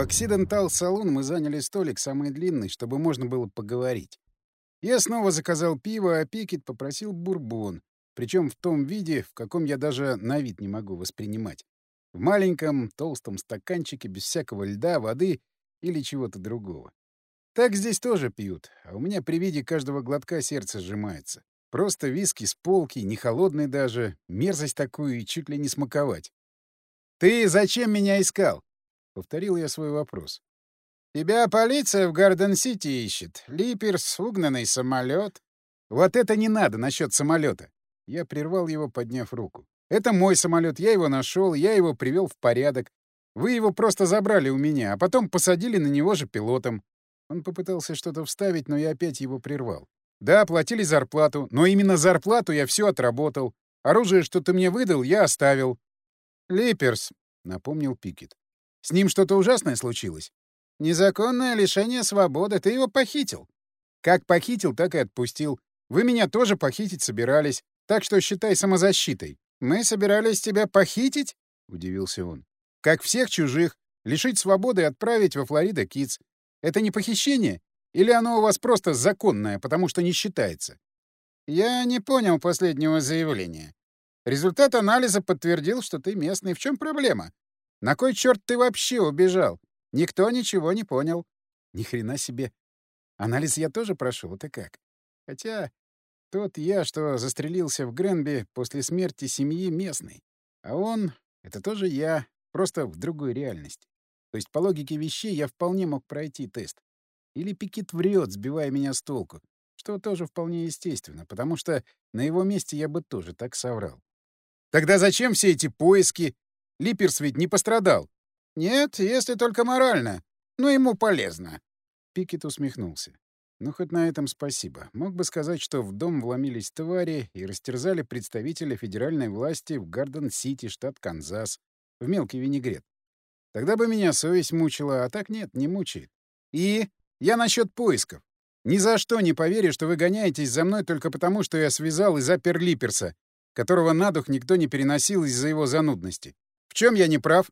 Оксидентал-салон мы заняли столик самый длинный, чтобы можно было поговорить. Я снова заказал пиво, а Пикет попросил бурбон, причем в том виде, в каком я даже на вид не могу воспринимать. В маленьком толстом стаканчике без всякого льда, воды или чего-то другого. Так здесь тоже пьют, а у меня при виде каждого глотка сердце сжимается. Просто виски с полки, не холодный даже, мерзость такую и чуть ли не смаковать. «Ты зачем меня искал?» — повторил я свой вопрос. «Тебя полиция в Гарден-Сити ищет. Липерс, угнанный самолет. «Вот это не надо насчет самолета. Я прервал его, подняв руку. «Это мой самолет, я его нашел, я его привел в порядок. Вы его просто забрали у меня, а потом посадили на него же пилотом». Он попытался что-то вставить, но я опять его прервал. «Да, платили зарплату, но именно зарплату я все отработал. Оружие, что ты мне выдал, я оставил». «Липерс», — напомнил Пикет. «С ним что-то ужасное случилось?» «Незаконное лишение свободы. Ты его похитил». «Как похитил, так и отпустил. Вы меня тоже похитить собирались, так что считай самозащитой». «Мы собирались тебя похитить?» — удивился он. «Как всех чужих, лишить свободы и отправить во Флорида Китс. Это не похищение? Или оно у вас просто законное, потому что не считается?» «Я не понял последнего заявления. Результат анализа подтвердил, что ты местный. В чем проблема? На кой черт ты вообще убежал? Никто ничего не понял. Ни хрена себе. Анализ я тоже прошел, это как? Хотя тот я, что застрелился в Гренби после смерти семьи местный. А он — это тоже я, просто в другой реальности. То есть по логике вещей я вполне мог пройти тест. Или Пикет врет, сбивая меня с толку, что тоже вполне естественно, потому что на его месте я бы тоже так соврал. Тогда зачем все эти поиски? Липерс ведь не пострадал. Нет, если только морально. Но ему полезно. Пикет усмехнулся. Ну, хоть на этом спасибо. Мог бы сказать, что в дом вломились твари и растерзали представителя федеральной власти в Гарден-Сити, штат Канзас, в мелкий винегрет. Тогда бы меня совесть мучила, а так нет, не мучает. И я насчет поисков. Ни за что не поверю, что вы гоняетесь за мной только потому, что я связал и запер Липерса, которого на дух никто не переносил из-за его занудности. В чем я не прав?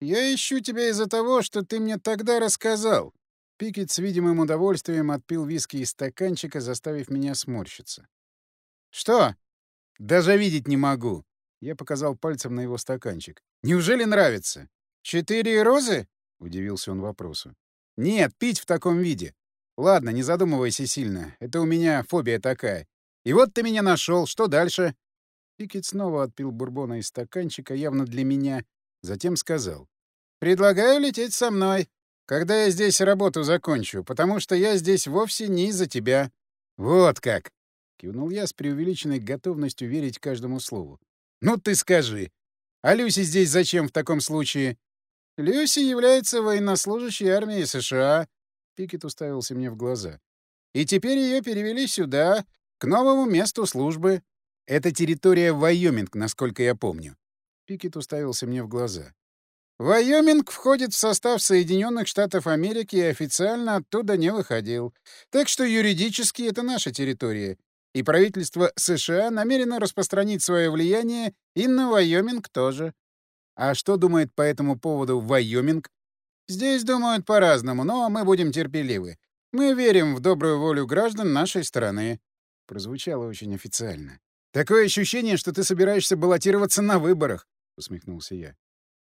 Я ищу тебя из-за того, что ты мне тогда рассказал. Пикет с видимым удовольствием отпил виски из стаканчика, заставив меня сморщиться. «Что?» «Даже видеть не могу!» Я показал пальцем на его стаканчик. «Неужели нравится?» «Четыре розы?» — удивился он вопросу. «Нет, пить в таком виде. Ладно, не задумывайся сильно. Это у меня фобия такая. И вот ты меня нашел. Что дальше?» Пикет снова отпил бурбона из стаканчика, явно для меня, затем сказал. «Предлагаю лететь со мной, когда я здесь работу закончу, потому что я здесь вовсе не из-за тебя». «Вот как!» — кивнул я с преувеличенной готовностью верить каждому слову. «Ну ты скажи, а Люси здесь зачем в таком случае?» «Люси является военнослужащей армии США», — Пикет уставился мне в глаза. «И теперь ее перевели сюда, к новому месту службы. Это территория Вайоминг, насколько я помню. Пикет уставился мне в глаза. Вайоминг входит в состав Соединенных Штатов Америки и официально оттуда не выходил. Так что юридически это наша территория. И правительство США намерено распространить свое влияние и на Вайоминг тоже. А что думает по этому поводу Вайоминг? Здесь думают по-разному, но мы будем терпеливы. Мы верим в добрую волю граждан нашей страны. Прозвучало очень официально. Такое ощущение, что ты собираешься баллотироваться на выборах, усмехнулся я.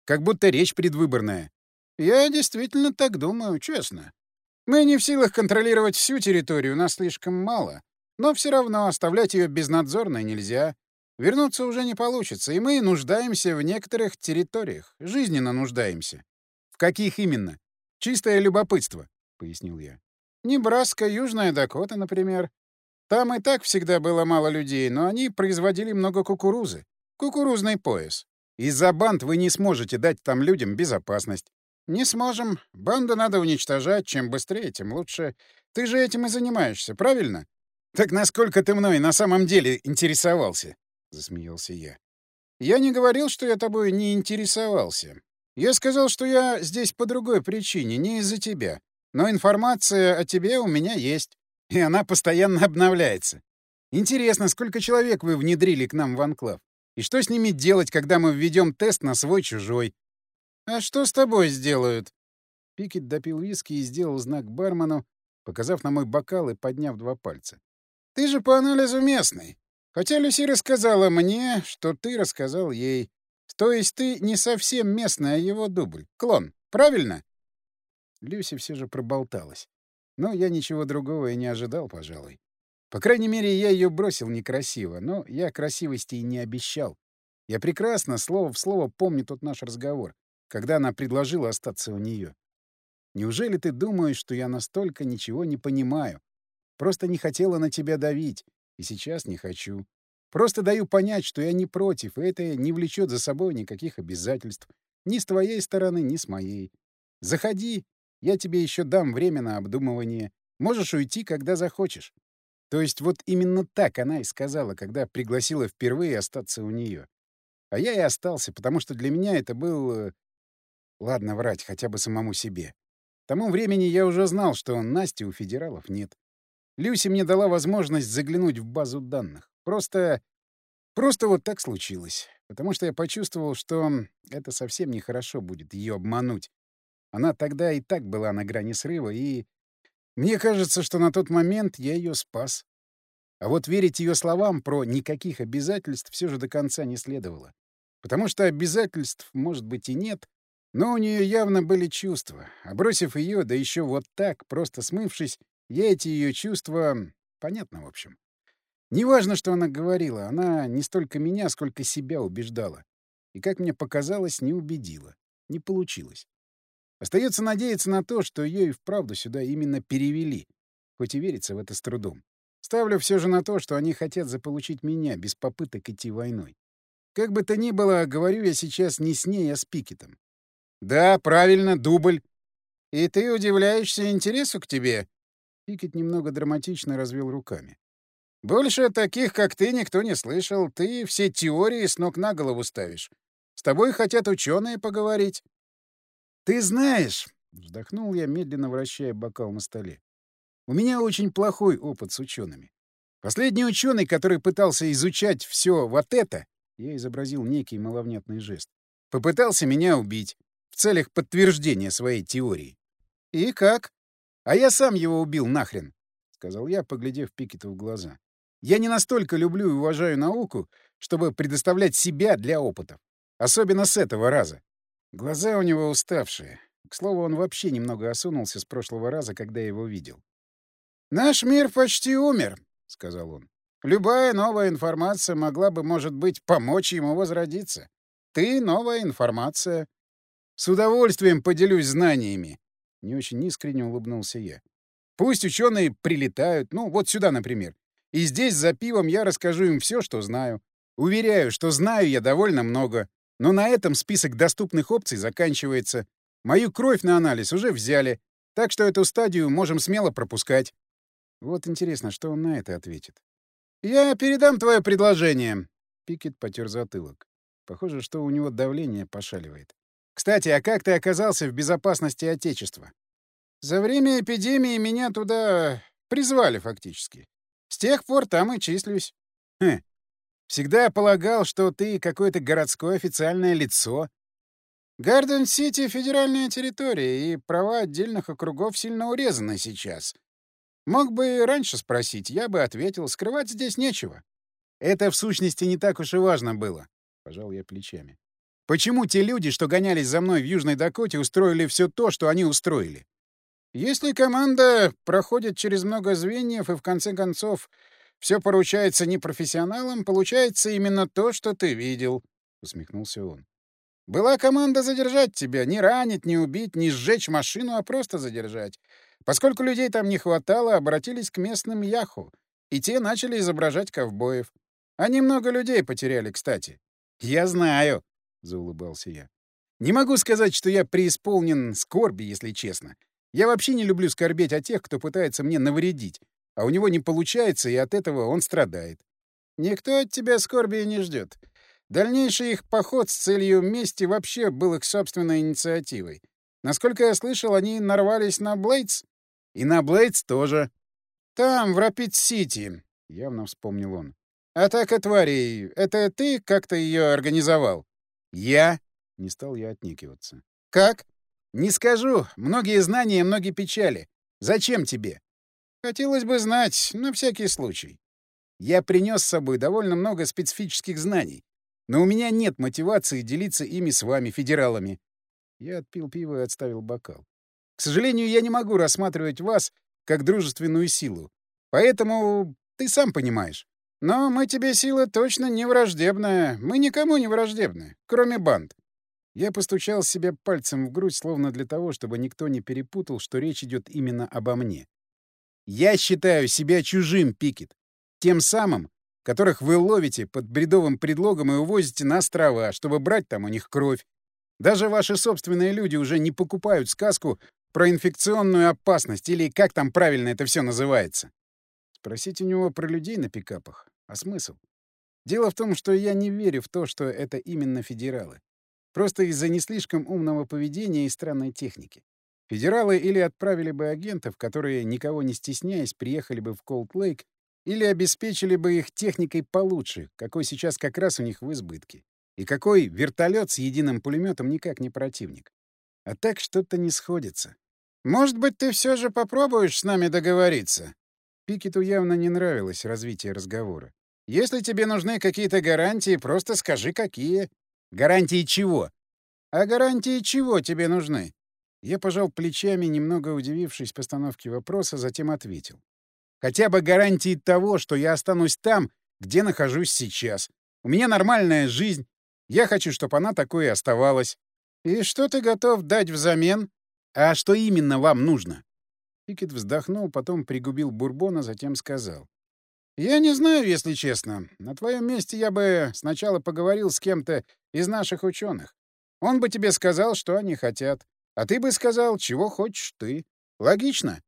Как будто речь предвыборная. Я действительно так думаю, честно. Мы не в силах контролировать всю территорию, нас слишком мало. Но все равно оставлять ее безнадзорной нельзя. Вернуться уже не получится, и мы нуждаемся в некоторых территориях. Жизненно нуждаемся. В каких именно? Чистое любопытство, — пояснил я. Небраска, Южная Дакота, например. Там и так всегда было мало людей, но они производили много кукурузы. Кукурузный пояс. Из-за банд вы не сможете дать там людям безопасность. Не сможем. Банду надо уничтожать. Чем быстрее, тем лучше. Ты же этим и занимаешься, правильно? Так насколько ты мной на самом деле интересовался? Засмеялся я. Я не говорил, что я тобой не интересовался. Я сказал, что я здесь по другой причине, не из-за тебя. Но информация о тебе у меня есть. И она постоянно обновляется. Интересно, сколько человек вы внедрили к нам в анклав? И что с ними делать, когда мы введем тест на свой-чужой? А что с тобой сделают? Пикет допил виски и сделал знак бармену, показав на мой бокал и подняв два пальца. «Ты же по анализу местный. Хотя Люси рассказала мне, что ты рассказал ей. То есть ты не совсем местный, а его дубль. Клон. Правильно?» Люси все же проболталась. Но я ничего другого и не ожидал, пожалуй. По крайней мере, я ее бросил некрасиво, но я красивости и не обещал. Я прекрасно, слово в слово, помню тот наш разговор, когда она предложила остаться у нее. Неужели ты думаешь, что я настолько ничего не понимаю? Просто не хотела на тебя давить, и сейчас не хочу. Просто даю понять, что я не против, и это не влечет за собой никаких обязательств. Ни с твоей стороны, ни с моей. Заходи, я тебе еще дам время на обдумывание. Можешь уйти, когда захочешь. То есть вот именно так она и сказала, когда пригласила впервые остаться у нее. А я и остался, потому что для меня это был... Э, ладно, врать хотя бы самому себе. К тому времени я уже знал, что Насти у федералов нет. Люси мне дала возможность заглянуть в базу данных. Просто... Просто вот так случилось. Потому что я почувствовал, что это совсем нехорошо будет ее обмануть. Она тогда и так была на грани срыва, и... Мне кажется, что на тот момент я ее спас. А вот верить ее словам про никаких обязательств все же до конца не следовало. Потому что обязательств, может быть, и нет, но у нее явно были чувства. А бросив ее, да еще вот так, просто смывшись, я эти ее чувства... Понятно, в общем. Неважно, что она говорила, она не столько меня, сколько себя убеждала. И, как мне показалось, не убедила. Не получилось. Остается надеяться на то, что ее и вправду сюда именно перевели, хоть и верится в это с трудом. Ставлю все же на то, что они хотят заполучить меня без попыток идти войной. Как бы то ни было, говорю я сейчас не с ней, а с Пикетом. «Да, правильно, дубль. И ты удивляешься интересу к тебе?» Пикет немного драматично развел руками. «Больше таких, как ты, никто не слышал. Ты все теории с ног на голову ставишь. С тобой хотят ученые поговорить». «Ты знаешь...» — вздохнул я, медленно вращая бокал на столе. У меня очень плохой опыт с учеными. Последний ученый, который пытался изучать все вот это, я изобразил некий маловнятный жест, попытался меня убить в целях подтверждения своей теории. И как? А я сам его убил нахрен, сказал я, поглядев Пикету в глаза. Я не настолько люблю и уважаю науку, чтобы предоставлять себя для опытов. Особенно с этого раза. Глаза у него уставшие. К слову, он вообще немного осунулся с прошлого раза, когда я его видел. «Наш мир почти умер», — сказал он. «Любая новая информация могла бы, может быть, помочь ему возродиться. Ты — новая информация». «С удовольствием поделюсь знаниями», — не очень искренне улыбнулся я. «Пусть ученые прилетают, ну, вот сюда, например. И здесь за пивом я расскажу им все, что знаю. Уверяю, что знаю я довольно много. Но на этом список доступных опций заканчивается. Мою кровь на анализ уже взяли, так что эту стадию можем смело пропускать. Вот интересно, что он на это ответит. «Я передам твое предложение», — Пикет потер затылок. Похоже, что у него давление пошаливает. «Кстати, а как ты оказался в безопасности Отечества?» «За время эпидемии меня туда призвали фактически. С тех пор там и числюсь». «Хм. Всегда полагал, что ты какое-то городское официальное лицо». «Гарден-Сити — федеральная территория, и права отдельных округов сильно урезаны сейчас», Мог бы раньше спросить, я бы ответил, скрывать здесь нечего. Это в сущности не так уж и важно было, — пожал я плечами. Почему те люди, что гонялись за мной в Южной Дакоте, устроили все то, что они устроили? Если команда проходит через много звеньев и в конце концов все поручается непрофессионалам, получается именно то, что ты видел, — усмехнулся он. Была команда задержать тебя, не ранить, не убить, не сжечь машину, а просто задержать. Поскольку людей там не хватало, обратились к местным яху, и те начали изображать ковбоев. Они много людей потеряли, кстати. «Я знаю», — заулыбался я. «Не могу сказать, что я преисполнен скорби, если честно. Я вообще не люблю скорбеть о тех, кто пытается мне навредить, а у него не получается, и от этого он страдает. Никто от тебя скорби не ждет. Дальнейший их поход с целью мести вообще был их собственной инициативой. Насколько я слышал, они нарвались на Блейдс. И на Блейдс тоже. Там, в Рапид-Сити, — явно вспомнил он. Атака тварей. Это ты как-то ее организовал? Я? Не стал я отнекиваться. Как? Не скажу. Многие знания, многие печали. Зачем тебе? Хотелось бы знать, на всякий случай. Я принес с собой довольно много специфических знаний, но у меня нет мотивации делиться ими с вами, федералами. Я отпил пиво и отставил бокал. К сожалению, я не могу рассматривать вас как дружественную силу. Поэтому ты сам понимаешь. Но мы тебе сила точно не враждебная. Мы никому не враждебны, кроме банд. Я постучал себе пальцем в грудь, словно для того, чтобы никто не перепутал, что речь идет именно обо мне. Я считаю себя чужим, Пикет. Тем самым, которых вы ловите под бредовым предлогом и увозите на острова, чтобы брать там у них кровь. Даже ваши собственные люди уже не покупают сказку про инфекционную опасность или как там правильно это все называется. Спросить у него про людей на пикапах. А смысл? Дело в том, что я не верю в то, что это именно федералы. Просто из-за не слишком умного поведения и странной техники. Федералы или отправили бы агентов, которые, никого не стесняясь, приехали бы в Колд-Лейк, или обеспечили бы их техникой получше, какой сейчас как раз у них в избытке. И какой вертолет с единым пулеметом никак не противник. А так что-то не сходится. «Может быть, ты все же попробуешь с нами договориться?» Пикету явно не нравилось развитие разговора. «Если тебе нужны какие-то гарантии, просто скажи, какие». «Гарантии чего?» «А гарантии чего тебе нужны?» Я пожал плечами, немного удивившись постановке вопроса, затем ответил. «Хотя бы гарантии того, что я останусь там, где нахожусь сейчас. У меня нормальная жизнь. Я хочу, чтобы она такой и оставалась. И что ты готов дать взамен? А что именно вам нужно?» Пикет вздохнул, потом пригубил бурбона, затем сказал. «Я не знаю, если честно. На твоем месте я бы сначала поговорил с кем-то из наших ученых. Он бы тебе сказал, что они хотят. А ты бы сказал, чего хочешь ты. Логично?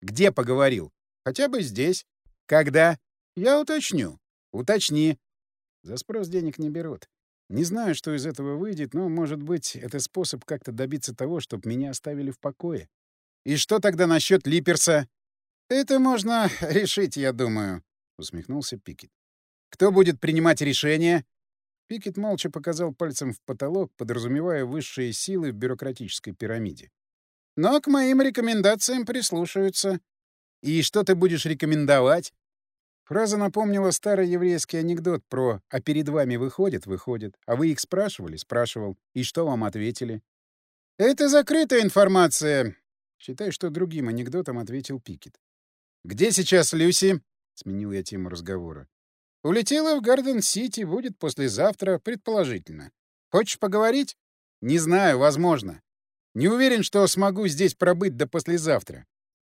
Где поговорил? Хотя бы здесь. Когда? Я уточню. Уточни. За спрос денег не берут. Не знаю, что из этого выйдет, но, может быть, это способ как-то добиться того, чтобы меня оставили в покое. И что тогда насчет Липерса? Это можно решить, я думаю, усмехнулся Пикет. Кто будет принимать решение? Пикет молча показал пальцем в потолок, подразумевая высшие силы в бюрократической пирамиде. «Но к моим рекомендациям прислушаются». «И что ты будешь рекомендовать?» Фраза напомнила старый еврейский анекдот про «а перед вами выходит, выходит». А вы их спрашивали? Спрашивал. И что вам ответили? «Это закрытая информация». Считай, что другим анекдотом ответил Пикет. «Где сейчас Люси?» — сменил я тему разговора. Улетела в Гарден-Сити, будет послезавтра, предположительно. Хочешь поговорить? Не знаю, возможно. Не уверен, что смогу здесь пробыть до послезавтра.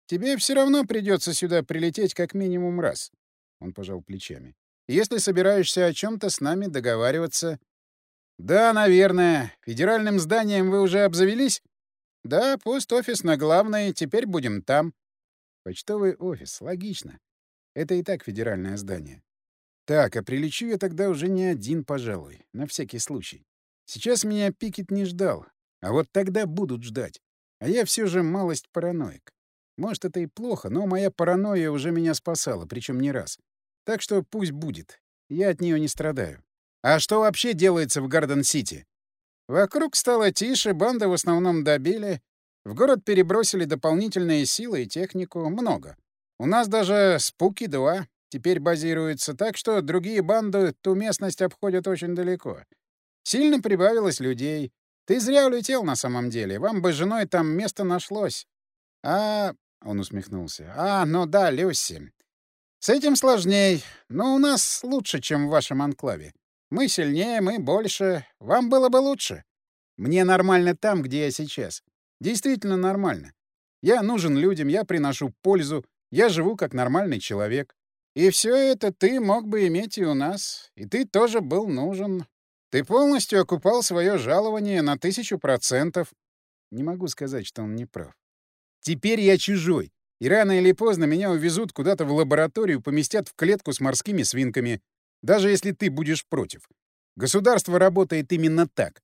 Тебе все равно придется сюда прилететь как минимум раз. Он пожал плечами. Если собираешься о чем-то с нами договариваться... Да, наверное. Федеральным зданием вы уже обзавелись? Да, пост-офис на главной, теперь будем там. Почтовый офис, логично. Это и так федеральное здание. Так, а прилечу я тогда уже не один, пожалуй, на всякий случай. Сейчас меня Пикет не ждал, а вот тогда будут ждать. А я все же малость параноик. Может, это и плохо, но моя паранойя уже меня спасала, причем не раз. Так что пусть будет. Я от нее не страдаю. А что вообще делается в Гарден-Сити? Вокруг стало тише, банды в основном добили. В город перебросили дополнительные силы и технику. Много. У нас даже «Спуки-2» теперь базируется, так что другие банды ту местность обходят очень далеко. Сильно прибавилось людей. Ты зря улетел на самом деле. Вам бы с женой там место нашлось. А... Он усмехнулся. А, ну да, Люси. С этим сложней, но у нас лучше, чем в вашем анклаве. Мы сильнее, мы больше. Вам было бы лучше. Мне нормально там, где я сейчас. Действительно нормально. Я нужен людям, я приношу пользу, я живу как нормальный человек. И все это ты мог бы иметь и у нас, и ты тоже был нужен. Ты полностью окупал свое жалование на тысячу процентов. Не могу сказать, что он не прав. Теперь я чужой, и рано или поздно меня увезут куда-то в лабораторию, поместят в клетку с морскими свинками, даже если ты будешь против. Государство работает именно так.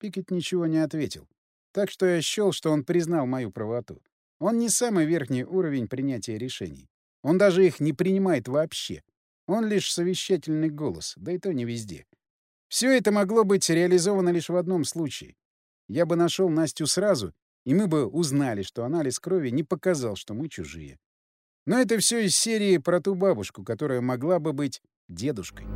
Пикет ничего не ответил. Так что я счел, что он признал мою правоту. Он не самый верхний уровень принятия решений. Он даже их не принимает вообще. Он лишь совещательный голос, да и то не везде. Все это могло быть реализовано лишь в одном случае. Я бы нашел Настю сразу и мы бы узнали, что анализ крови не показал, что мы чужие. Но это все из серии про ту бабушку, которая могла бы быть дедушкой.